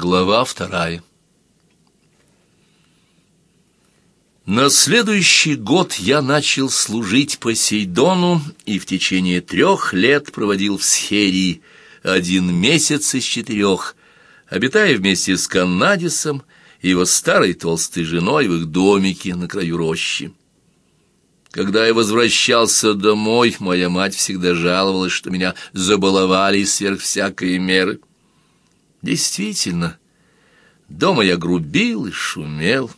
Глава вторая На следующий год я начал служить Посейдону и в течение трех лет проводил в Схерии один месяц из четырех, обитая вместе с Каннадисом и его старой толстой женой в их домике на краю рощи. Когда я возвращался домой, моя мать всегда жаловалась, что меня забаловали сверх всякой меры. Действительно, дома я грубил и шумел,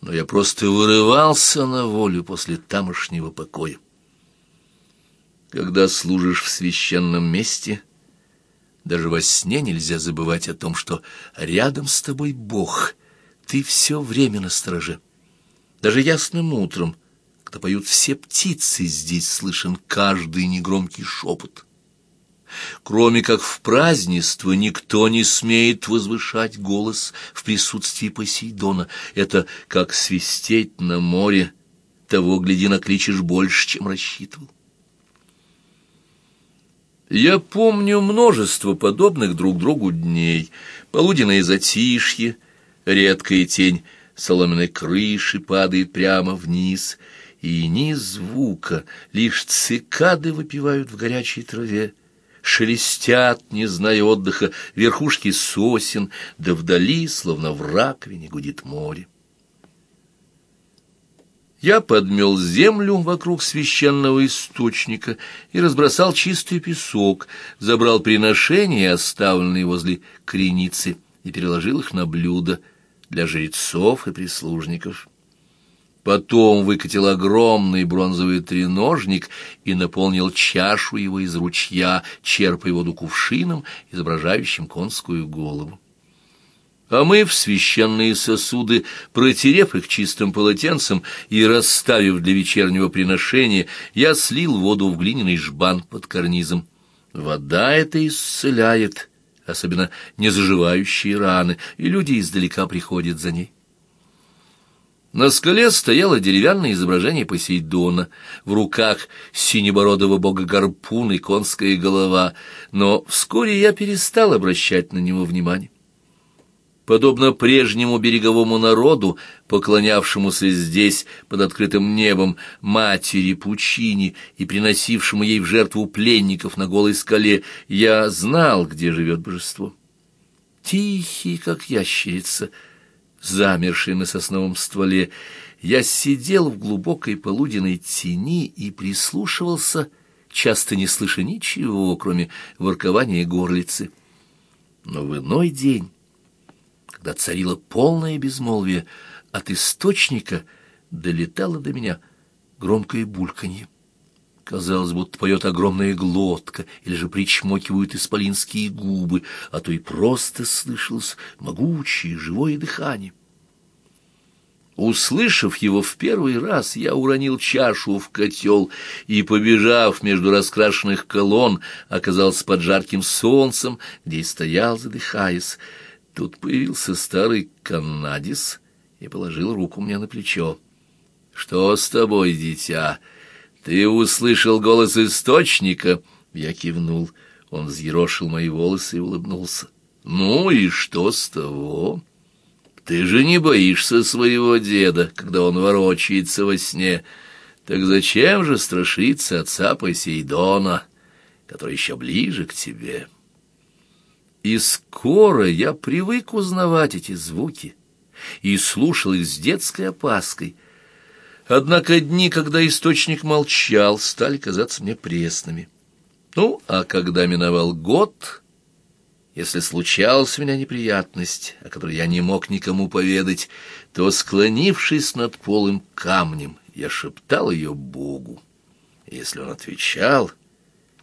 но я просто вырывался на волю после тамошнего покоя. Когда служишь в священном месте, даже во сне нельзя забывать о том, что рядом с тобой Бог, ты все время на страже. Даже ясным утром, когда поют все птицы, здесь слышен каждый негромкий шепот. Кроме как в празднество никто не смеет возвышать голос в присутствии Посейдона. Это как свистеть на море, того, гляди, накличешь больше, чем рассчитывал. Я помню множество подобных друг другу дней. Полуденное затишье, редкая тень соломенной крыши падает прямо вниз, и ни звука, лишь цикады выпивают в горячей траве шелестят, не зная отдыха, верхушки сосен, да вдали, словно в раковине, гудит море. Я подмел землю вокруг священного источника и разбросал чистый песок, забрал приношения, оставленные возле креницы, и переложил их на блюдо для жрецов и прислужников. Потом выкатил огромный бронзовый треножник и наполнил чашу его из ручья, черпая воду кувшином, изображающим конскую голову. А мы в священные сосуды, протерев их чистым полотенцем и расставив для вечернего приношения, я слил воду в глиняный жбан под карнизом. Вода эта исцеляет, особенно незаживающие раны, и люди издалека приходят за ней. На скале стояло деревянное изображение Посейдона, в руках синебородого бога гарпун и конская голова, но вскоре я перестал обращать на него внимание. Подобно прежнему береговому народу, поклонявшемуся здесь, под открытым небом, матери Пучини и приносившему ей в жертву пленников на голой скале, я знал, где живет божество. Тихий, как ящерица, — замерший на сосновом стволе, я сидел в глубокой полуденной тени и прислушивался, часто не слыша ничего, кроме воркования горлицы. Но в иной день, когда царило полное безмолвие, от источника долетало до меня громкое бульканье. Казалось, будто поет огромная глотка, или же причмокивают исполинские губы, а то и просто слышалось могучее живое дыхание. Услышав его в первый раз, я уронил чашу в котел и, побежав между раскрашенных колонн, оказался под жарким солнцем, где и стоял, задыхаясь. Тут появился старый канадис и положил руку мне на плечо. «Что с тобой, дитя?» «Ты услышал голос источника?» Я кивнул. Он взъерошил мои волосы и улыбнулся. «Ну и что с того? Ты же не боишься своего деда, когда он ворочается во сне. Так зачем же страшиться отца Посейдона, который еще ближе к тебе?» И скоро я привык узнавать эти звуки и слушал их с детской опаской — Однако дни, когда источник молчал, стали казаться мне пресными. Ну, а когда миновал год, если случалась у меня неприятность, о которой я не мог никому поведать, то, склонившись над полым камнем, я шептал ее Богу. если он отвечал,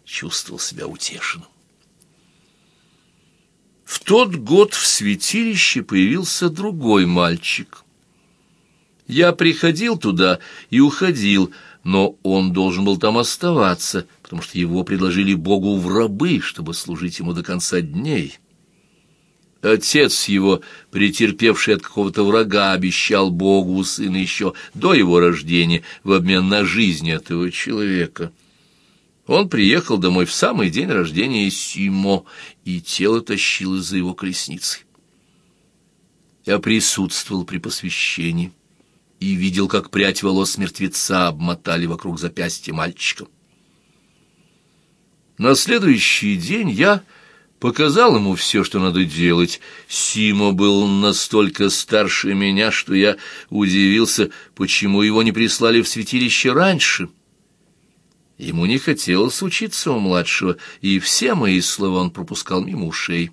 чувствовал себя утешенным. В тот год в святилище появился другой мальчик — я приходил туда и уходил, но он должен был там оставаться, потому что его предложили Богу в рабы, чтобы служить ему до конца дней. Отец его, претерпевший от какого-то врага, обещал Богу сына еще до его рождения в обмен на жизнь этого человека. Он приехал домой в самый день рождения Симо, и тело тащилось за его колесницей. Я присутствовал при посвящении и видел, как прядь волос мертвеца обмотали вокруг запястья мальчика. На следующий день я показал ему все, что надо делать. Симо был настолько старше меня, что я удивился, почему его не прислали в святилище раньше. Ему не хотелось учиться у младшего, и все мои слова он пропускал мимо ушей.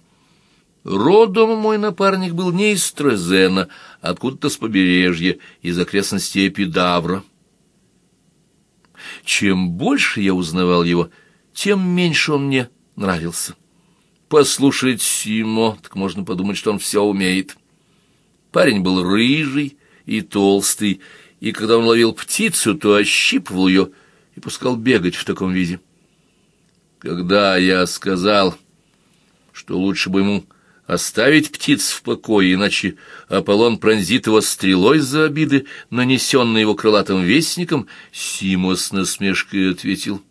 Родом мой напарник был не из Трезена, откуда-то с побережья, из окрестностей Эпидавра. Чем больше я узнавал его, тем меньше он мне нравился. Послушать Симо, так можно подумать, что он все умеет. Парень был рыжий и толстый, и когда он ловил птицу, то ощипывал ее и пускал бегать в таком виде. Когда я сказал, что лучше бы ему оставить птиц в покое, иначе Аполлон пронзит его стрелой за обиды, нанесенные его крылатым вестником, Симо с насмешкой ответил,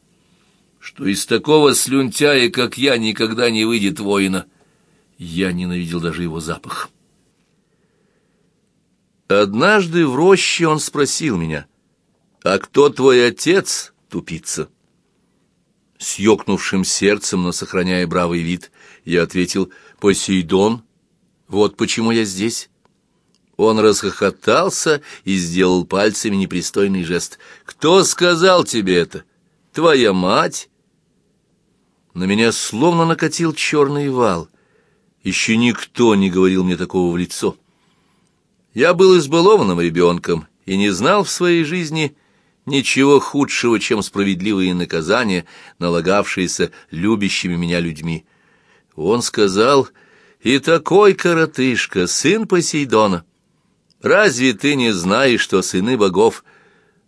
что из такого слюнтяя, как я, никогда не выйдет воина. Я ненавидел даже его запах. Однажды в роще он спросил меня, «А кто твой отец, тупица?» С ёкнувшим сердцем, но сохраняя бравый вид, я ответил, «Посейдон, вот почему я здесь». Он расхохотался и сделал пальцами непристойный жест. «Кто сказал тебе это? Твоя мать?» На меня словно накатил черный вал. Еще никто не говорил мне такого в лицо. Я был избалованным ребенком и не знал в своей жизни ничего худшего, чем справедливые наказания, налагавшиеся любящими меня людьми. Он сказал, «И такой коротышка, сын Посейдона! Разве ты не знаешь, что сыны богов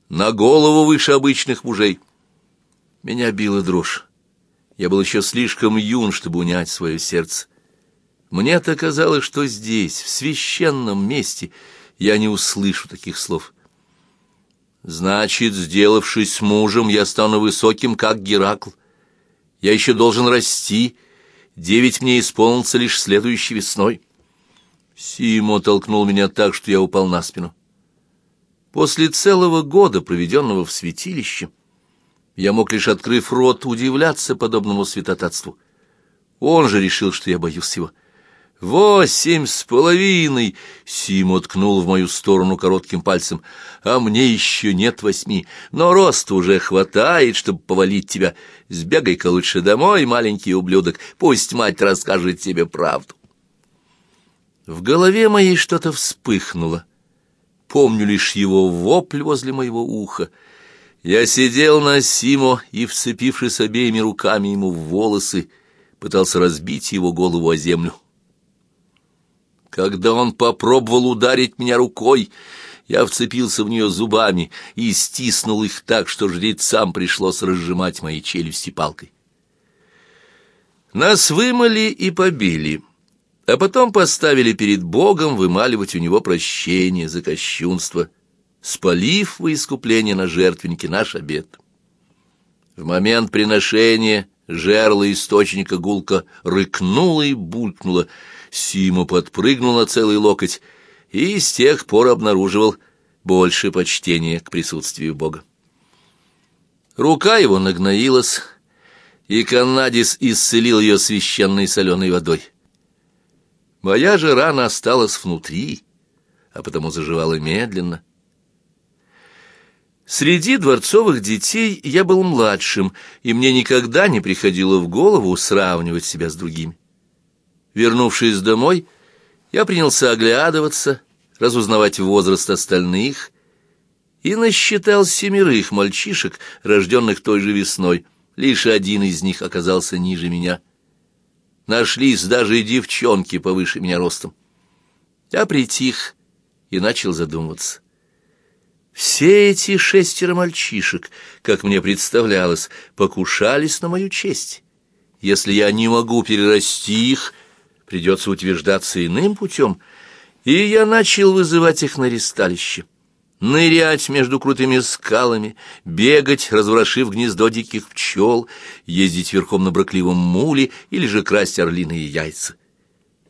на голову выше обычных мужей?» Меня била дрожь. Я был еще слишком юн, чтобы унять свое сердце. Мне-то казалось, что здесь, в священном месте, я не услышу таких слов. Значит, сделавшись мужем, я стану высоким, как Геракл. Я еще должен расти, Девять мне исполнится лишь следующей весной. Симо толкнул меня так, что я упал на спину. После целого года, проведенного в святилище, я мог лишь, открыв рот, удивляться подобному святотатству. Он же решил, что я боюсь его. «Восемь с половиной!» — Симо ткнул в мою сторону коротким пальцем. «А мне еще нет восьми, но роста уже хватает, чтобы повалить тебя. Сбегай-ка лучше домой, маленький ублюдок, пусть мать расскажет тебе правду». В голове моей что-то вспыхнуло. Помню лишь его вопль возле моего уха. Я сидел на Симо и, вцепившись обеими руками ему в волосы, пытался разбить его голову о землю. Когда он попробовал ударить меня рукой, я вцепился в нее зубами и стиснул их так, что жрецам пришлось разжимать мои челюсти палкой. Нас вымыли и побили, а потом поставили перед Богом вымаливать у него прощение за кощунство, спалив во искупление на жертвеннике наш обед. В момент приношения жерло источника гулка рыкнуло и булькнуло, Сима подпрыгнул на целый локоть и с тех пор обнаруживал больше почтения к присутствию Бога. Рука его нагноилась, и Каннадис исцелил ее священной соленой водой. Моя же рана осталась внутри, а потому заживала медленно. Среди дворцовых детей я был младшим, и мне никогда не приходило в голову сравнивать себя с другими. Вернувшись домой, я принялся оглядываться, разузнавать возраст остальных, и насчитал семерых мальчишек, рожденных той же весной. Лишь один из них оказался ниже меня. Нашлись даже и девчонки повыше меня ростом. Я притих и начал задумываться. Все эти шестеро мальчишек, как мне представлялось, покушались на мою честь. Если я не могу перерасти их, придется утверждаться иным путем, и я начал вызывать их на ресталище. Нырять между крутыми скалами, бегать, разворошив гнездо диких пчел, ездить верхом на бракливом муле или же красть орлиные яйца.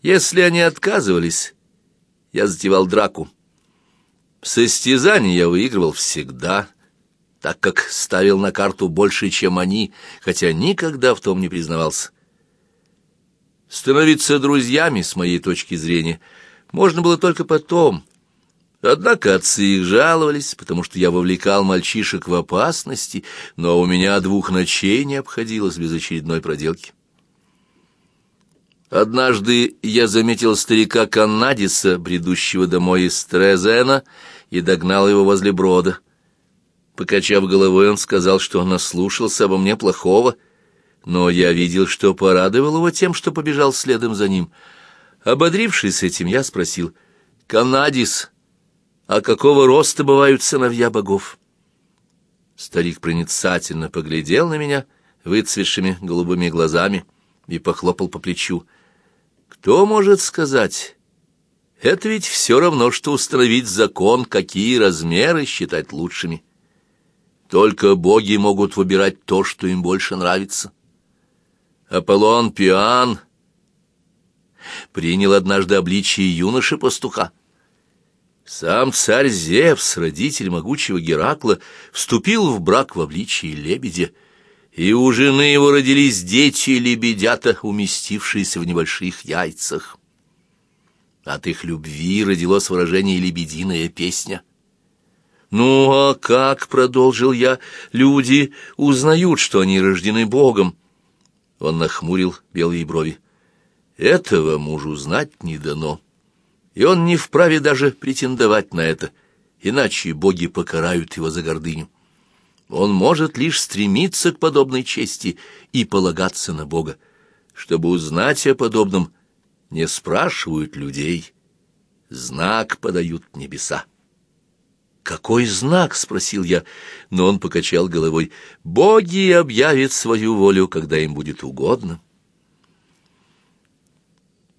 Если они отказывались, я затевал драку. Состязания я выигрывал всегда, так как ставил на карту больше, чем они, хотя никогда в том не признавался. Становиться друзьями, с моей точки зрения, можно было только потом. Однако отцы их жаловались, потому что я вовлекал мальчишек в опасности, но у меня двух ночей не обходилось без очередной проделки. Однажды я заметил старика Каннадиса, бредущего домой из Трезена, и догнал его возле брода. Покачав головой, он сказал, что наслушался обо мне плохого, но я видел, что порадовал его тем, что побежал следом за ним. Ободрившись этим, я спросил, «Канадис, а какого роста бывают сыновья богов?» Старик проницательно поглядел на меня выцветшими голубыми глазами и похлопал по плечу. Кто может сказать? Это ведь все равно, что установить закон, какие размеры считать лучшими. Только боги могут выбирать то, что им больше нравится. Аполлон Пиан принял однажды обличие юноши-пастуха. Сам царь Зевс, родитель могучего Геракла, вступил в брак в обличии лебедя — и у жены его родились дети-лебедята, уместившиеся в небольших яйцах. От их любви родилось выражение «лебединая песня». «Ну а как, — продолжил я, — люди узнают, что они рождены Богом?» Он нахмурил белые брови. «Этого мужу знать не дано, и он не вправе даже претендовать на это, иначе боги покарают его за гордыню. Он может лишь стремиться к подобной чести и полагаться на Бога. Чтобы узнать о подобном, не спрашивают людей, знак подают небеса. «Какой знак?» — спросил я, но он покачал головой. «Боги объявят свою волю, когда им будет угодно».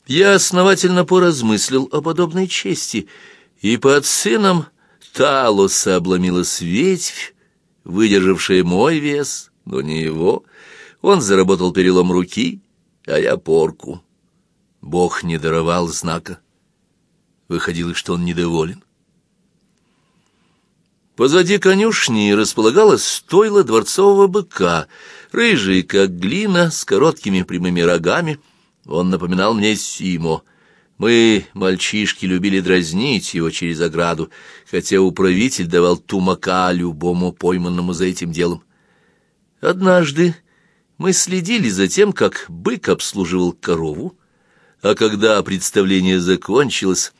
Я основательно поразмыслил о подобной чести, и под сыном Талоса обломилась ветвь, выдержавшее мой вес, но не его. Он заработал перелом руки, а я порку. Бог не даровал знака. Выходило, что он недоволен. Позади конюшни располагалось стойло дворцового быка, рыжий, как глина, с короткими прямыми рогами. Он напоминал мне Симо — мы, мальчишки, любили дразнить его через ограду, хотя управитель давал тумака любому пойманному за этим делом. Однажды мы следили за тем, как бык обслуживал корову, а когда представление закончилось,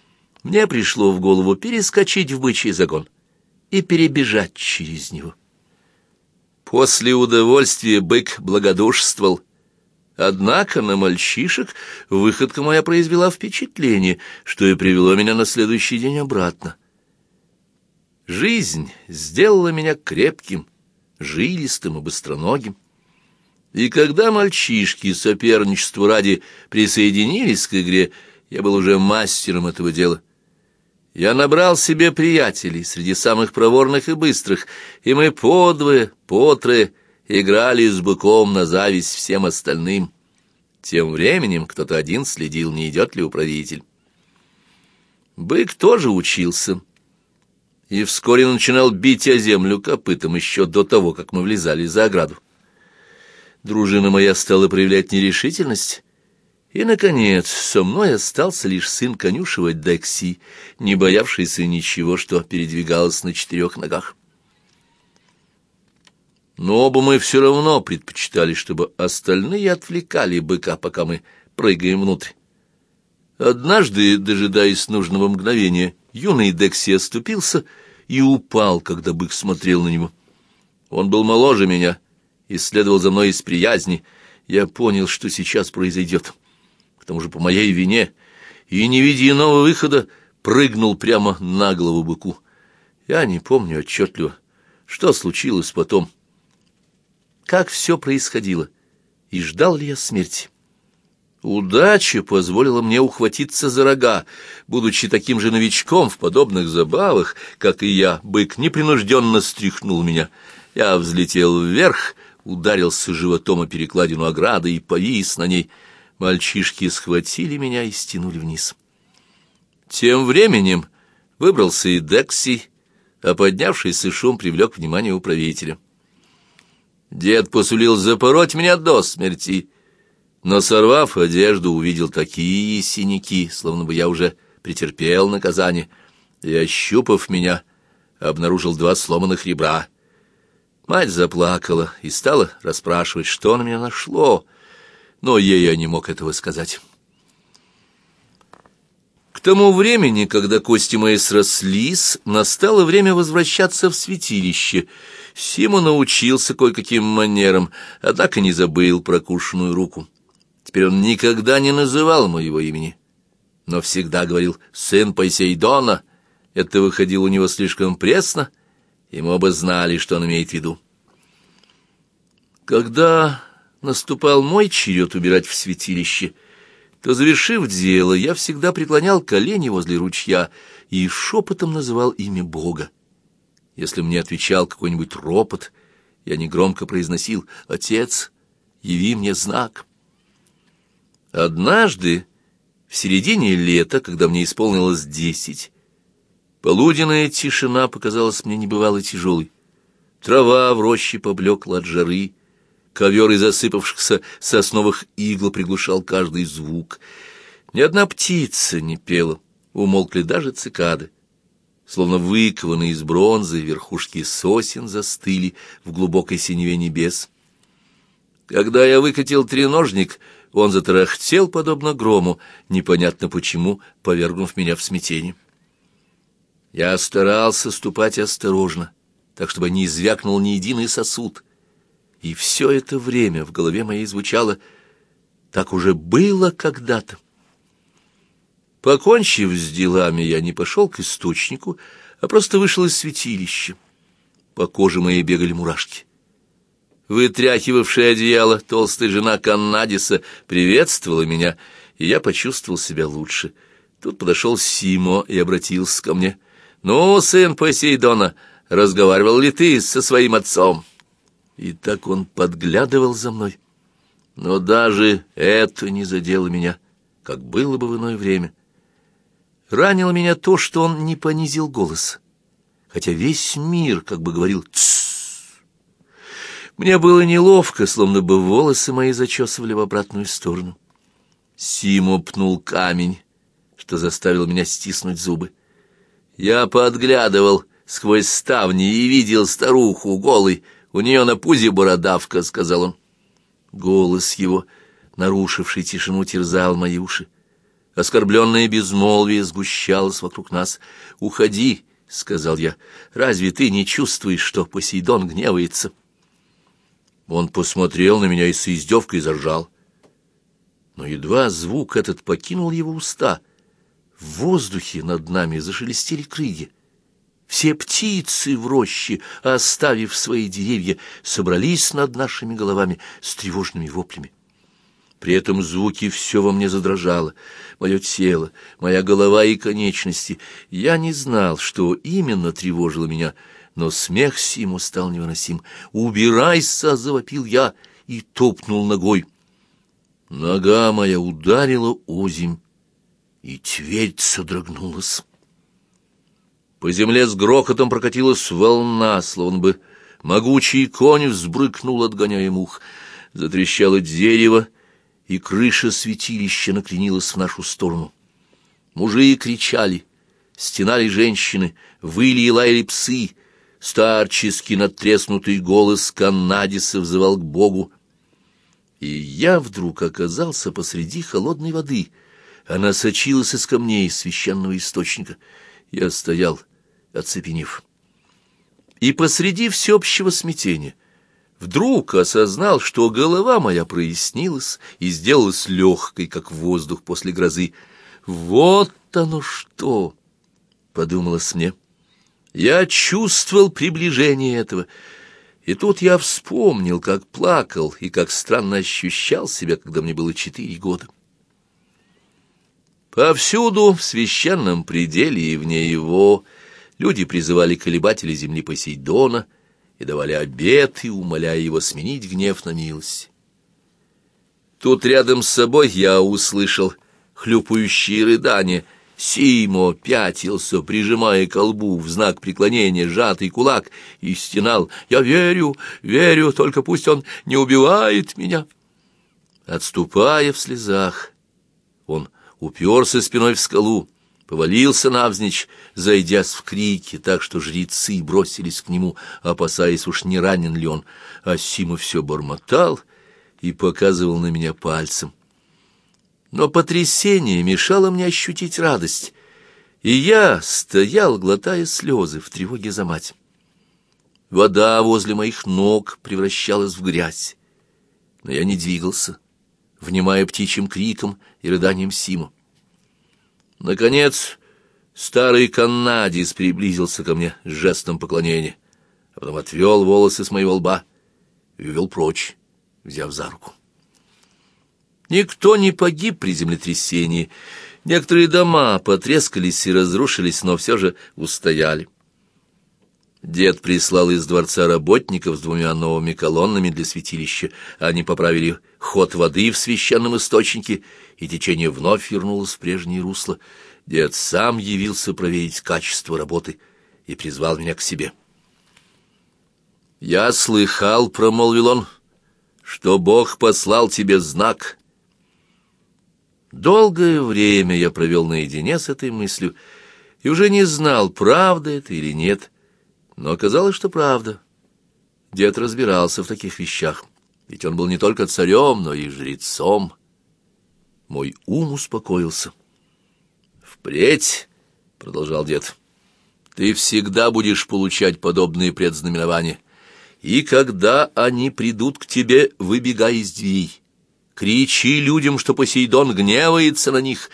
мне пришло в голову перескочить в бычий загон и перебежать через него. После удовольствия бык благодушствовал, Однако на мальчишек выходка моя произвела впечатление, что и привело меня на следующий день обратно. Жизнь сделала меня крепким, жилистым и быстроногим. И когда мальчишки соперничеству ради присоединились к игре, я был уже мастером этого дела. Я набрал себе приятелей среди самых проворных и быстрых, и мы подвое, потрое играли с быком на зависть всем остальным. Тем временем кто-то один следил, не идет ли управитель. Бык тоже учился, и вскоре начинал бить о землю копытом еще до того, как мы влезали за ограду. Дружина моя стала проявлять нерешительность, и, наконец, со мной остался лишь сын конюшева Декси, не боявшийся ничего, что передвигалось на четырех ногах. Но оба мы все равно предпочитали, чтобы остальные отвлекали быка, пока мы прыгаем внутрь. Однажды, дожидаясь нужного мгновения, юный Декси оступился и упал, когда бык смотрел на него. Он был моложе меня и следовал за мной из приязни. Я понял, что сейчас произойдет. Тому же по моей вине, и, не видя иного выхода, прыгнул прямо на голову быку. Я не помню отчетливо, что случилось потом, — как все происходило, и ждал ли я смерти. Удача позволила мне ухватиться за рога. Будучи таким же новичком в подобных забавах, как и я, бык непринужденно стряхнул меня. Я взлетел вверх, ударился животом о перекладину ограды и повис на ней. Мальчишки схватили меня и стянули вниз. Тем временем выбрался и Декси, а поднявшийся шум привлек внимание управителя. Дед посулил запороть меня до смерти, но, сорвав одежду, увидел такие синяки, словно бы я уже претерпел наказание, и, ощупав меня, обнаружил два сломанных ребра. Мать заплакала и стала расспрашивать, что на меня нашло, но ей я не мог этого сказать. К тому времени, когда кости мои срослись, настало время возвращаться в святилище. Сима научился кое-каким манерам, однако не забыл прокушенную руку. Теперь он никогда не называл моего имени, но всегда говорил «сын Посейдона». Это выходило у него слишком пресно, и мы оба знали, что он имеет в виду. Когда наступал мой черед убирать в святилище — то, завершив дело, я всегда преклонял колени возле ручья и шепотом называл имя Бога. Если мне отвечал какой-нибудь ропот, я негромко произносил «Отец, яви мне знак». Однажды, в середине лета, когда мне исполнилось десять, полуденная тишина показалась мне небывало тяжелой. Трава в роще поблекла от жары, Ковер из засыпавшихся сосновых игл приглушал каждый звук. Ни одна птица не пела, умолкли даже цикады. Словно выкованные из бронзы верхушки сосен застыли в глубокой синеве небес. Когда я выкатил треножник, он затарахтел, подобно грому, непонятно почему, повергнув меня в смятение. Я старался ступать осторожно, так чтобы не извякнул ни единый сосуд — и все это время в голове моей звучало «так уже было когда-то». Покончив с делами, я не пошел к источнику, а просто вышел из святилища. По коже моей бегали мурашки. Вытряхивавшая одеяло толстая жена Каннадиса приветствовала меня, и я почувствовал себя лучше. Тут подошел Симо и обратился ко мне. «Ну, сын Посейдона, разговаривал ли ты со своим отцом?» И так он подглядывал за мной. Но даже это не задело меня, как было бы в иное время. Ранило меня то, что он не понизил голос, хотя весь мир как бы говорил «тссс». Мне было неловко, словно бы волосы мои зачесывали в обратную сторону. Симо пнул камень, что заставил меня стиснуть зубы. Я подглядывал сквозь ставни и видел старуху голой, у нее на пузе бородавка», — сказал он. Голос его, нарушивший тишину, терзал мои уши. Оскорбленное безмолвие сгущалось вокруг нас. «Уходи», — сказал я. «Разве ты не чувствуешь, что Посейдон гневается?» Он посмотрел на меня и с издевкой заржал. Но едва звук этот покинул его уста, в воздухе над нами зашелестели крылья. Все птицы в роще, оставив свои деревья, собрались над нашими головами с тревожными воплями. При этом звуки все во мне задрожало. Мое тело, моя голова и конечности. Я не знал, что именно тревожило меня, но смех Симу стал невыносим. «Убирайся!» — завопил я и топнул ногой. Нога моя ударила озимь, и твердь содрогнулась. По земле с грохотом прокатилась волна, словно бы могучий конь взбрыкнул, отгоняя мух. Затрещало дерево, и крыша святилища накренилась в нашу сторону. Мужи кричали, стенали женщины, выли и лаяли псы. Старческий надтреснутый голос Каннадиса взывал к Богу. И я вдруг оказался посреди холодной воды. Она сочилась из камней священного источника. Я стоял оцепенев. И посреди всеобщего смятения вдруг осознал, что голова моя прояснилась и сделалась легкой, как воздух после грозы. «Вот оно что!» — подумалось мне. Я чувствовал приближение этого, и тут я вспомнил, как плакал и как странно ощущал себя, когда мне было четыре года. Повсюду, в священном пределе и вне его, — Люди призывали колебателей земли Посейдона и давали обеты, умоляя его сменить гнев на милость. Тут рядом с собой я услышал хлюпающие рыдания Симо пятился, прижимая колбу в знак преклонения сжатый кулак, и стенал «Я верю, верю, только пусть он не убивает меня». Отступая в слезах, он уперся спиной в скалу, повалился навзничь, зайдясь в крики, так что жрецы бросились к нему, опасаясь, уж не ранен ли он. А Сима все бормотал и показывал на меня пальцем. Но потрясение мешало мне ощутить радость, и я стоял, глотая слезы в тревоге за мать. Вода возле моих ног превращалась в грязь, но я не двигался внимая птичьим криком и рыданием Симу. Наконец, старый канадец приблизился ко мне с жестом поклонения, а потом отвел волосы с моего лба и увел прочь, взяв за руку. Никто не погиб при землетрясении. Некоторые дома потрескались и разрушились, но все же устояли. Дед прислал из дворца работников с двумя новыми колоннами для святилища. Они поправили ход воды в священном источнике, и течение вновь вернулось в прежнее русло. Дед сам явился проверить качество работы и призвал меня к себе. «Я слыхал, — промолвил он, — что Бог послал тебе знак». Долгое время я провел наедине с этой мыслью и уже не знал, правда это или нет — но оказалось, что правда. Дед разбирался в таких вещах, ведь он был не только царем, но и жрецом. Мой ум успокоился. «Впредь», — продолжал дед, — «ты всегда будешь получать подобные предзнаменования, и когда они придут к тебе, выбегай из дверей». Кричи людям, что Посейдон гневается на них,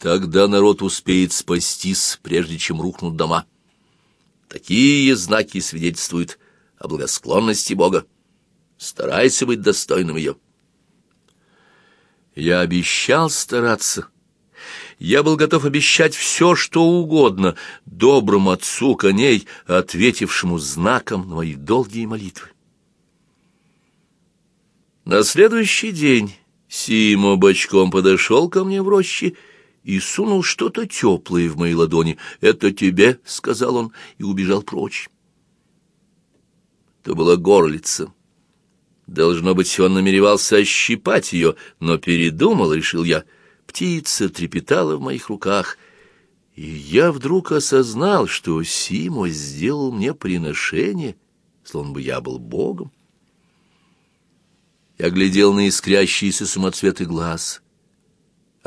тогда народ успеет спастись, прежде чем рухнут дома. Такие знаки свидетельствуют о благосклонности Бога. Старайся быть достойным ее. Я обещал стараться. Я был готов обещать все, что угодно, доброму отцу коней, ответившему знаком на мои долгие молитвы. На следующий день Симо бочком подошел ко мне в роще и сунул что-то теплое в мои ладони. «Это тебе», — сказал он, и убежал прочь. Это была горлица. Должно быть, он намеревался ощипать ее, но передумал, решил я. Птица трепетала в моих руках, и я вдруг осознал, что Симо сделал мне приношение, словно бы я был богом. Я глядел на искрящиеся самоцветы глаз —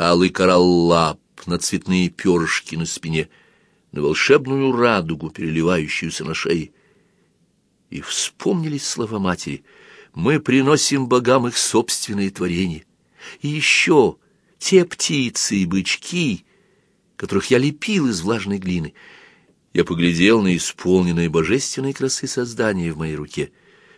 алый коралл лап, на цветные перышки на спине, на волшебную радугу, переливающуюся на шее. И вспомнились слова матери «Мы приносим богам их собственные творения». И еще те птицы и бычки, которых я лепил из влажной глины. Я поглядел на исполненные божественной красы создания в моей руке.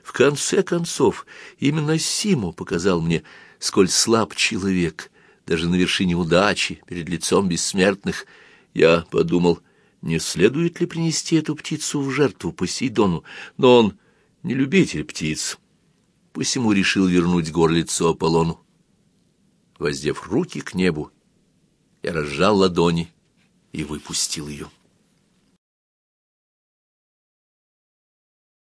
В конце концов, именно Симу показал мне, сколь слаб человек — даже на вершине удачи, перед лицом бессмертных, я подумал, не следует ли принести эту птицу в жертву Посейдону, но он не любитель птиц, посему решил вернуть горлицо Аполлону. Воздев руки к небу, я разжал ладони и выпустил ее.